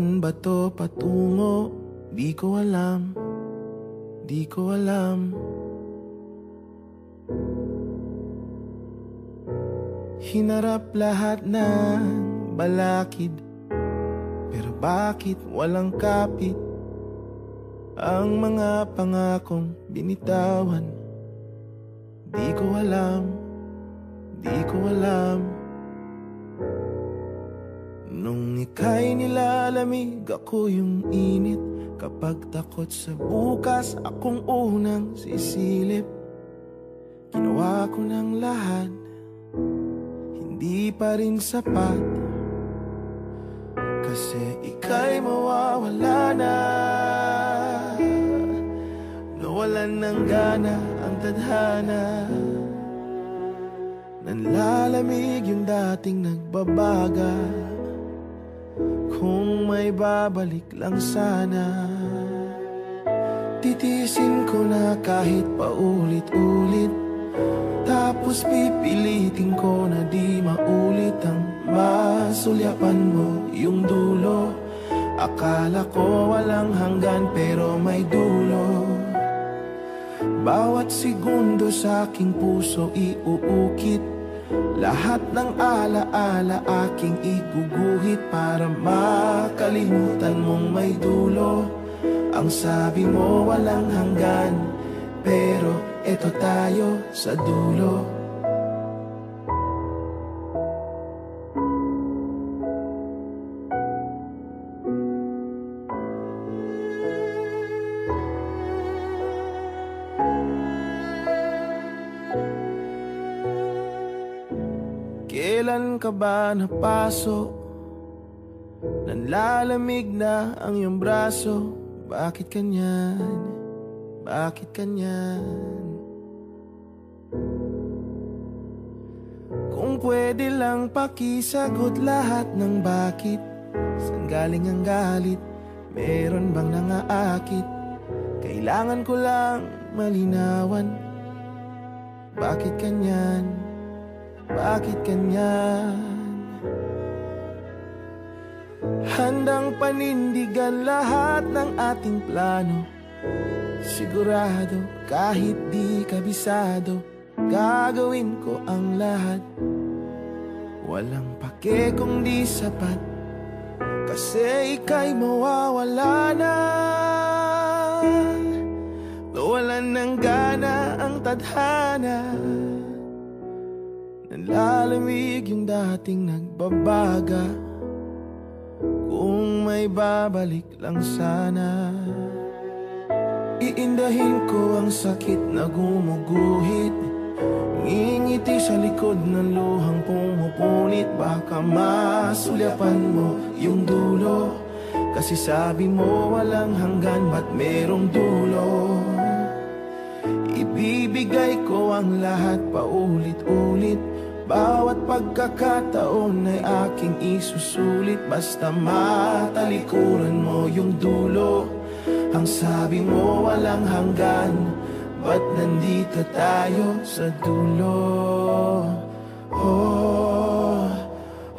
Saan ba to patungo? Di ko alam. Di ko alam. Hinarap lahat ng balakid. Pero bakit walang kapit? Ang mga pangakong binitawan. Di ko alam. Di ko alam Nung ika'y nilalamig? Ako yung init. Kapag takot sa bukas akong unang sisilip. Ginawa ko ng lahat. Hindi pa rin sapat. Kasi ika'y mawawala na. Nawalan ng gana ang tadhana. Nanlalamig yung dating nagbabaga Kung may babalik lang sana Titisin ko na kahit paulit-ulit. Tapos pipilitin ko na di maulit Ang masulyapan mo yung dulo. Akala ko walang hanggan pero may dulo. Bawat segundo sa aking puso iuukit Lahat ng alaala aking iguguhit Para makalimutan mong may dulo. Ang sabi mo walang hanggan Pero eto tayo sa dulo Kailan ka ba napaso? Nanlalamig na ang iyong braso Bakit kanyan? Bakit kanyan? Kung pwede lang pakisagot lahat ng bakit Saan galing ang galit? Meron bang nangaakit? Kailangan ko lang malinawan Bakit kanyan? Bakit kanyan? Handang panindigan lahat ng ating plano. Sigurado kahit di kabisado Gagawin ko ang lahat. Walang pake kung di sapat Kasi ika'y mawawala na. Nawalan ng gana ang tadhana Nanlalamig yung dating nagbabaga. Kung may babalik lang sana Iindahin ko ang sakit na gumuguhit. Ngingiti sa likod ng luhang pumupunit. Baka masulyapan mo yung dulo Kasi sabi mo walang hanggan ba't merong dulo? Ibibigay ko ang lahat paulit-ulit Bawat pagkakataon ay aking isusulit. Basta matalikuran mo yung dulo. Ang sabi mo walang hanggan. Ba't nandito tayo sa dulo? Oh, oh,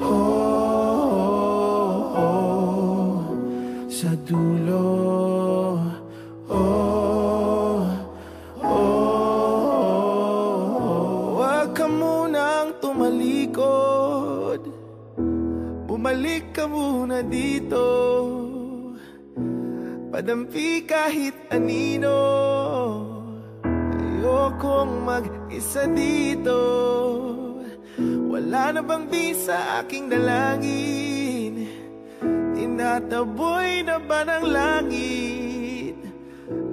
oh, oh. Sa dulo tumalikod Bumalik ka muna dito. Padampi kahit anino. Ayokong mag-isa dito. Wala na bang di sa aking dalangin? Tinataboy na ba ng langit?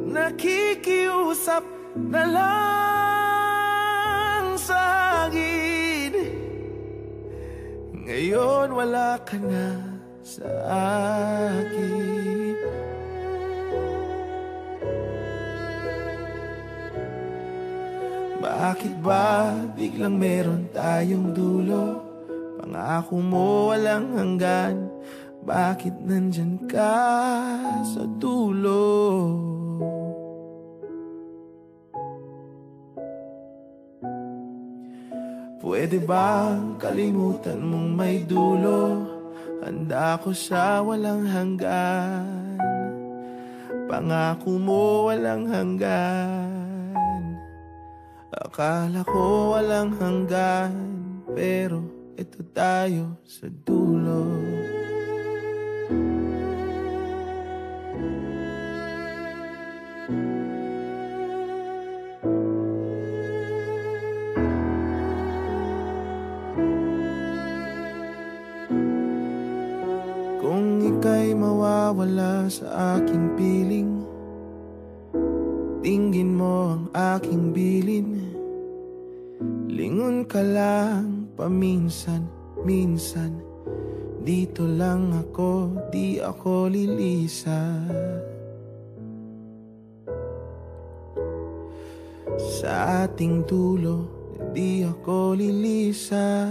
Nakikiusap na lang sa hangin Ngayon wala ka na sa akin Bakit ba biglang meron tayong dulo? Pangako mo walang hanggan Bakit nandyan ka sa dulo? Pwede bang kalimutan mong may dulo? Handa ko sa walang hanggan. Pangako mo walang hanggan. Akala ko walang hanggan Pero ito tayo sa dulo mawawala sa aking piling. Tingin mo ang aking bilin. Lingon ka lang paminsan, minsan. Dito lang ako, di ako lilisa. Sa ating dulo, di ako lilisa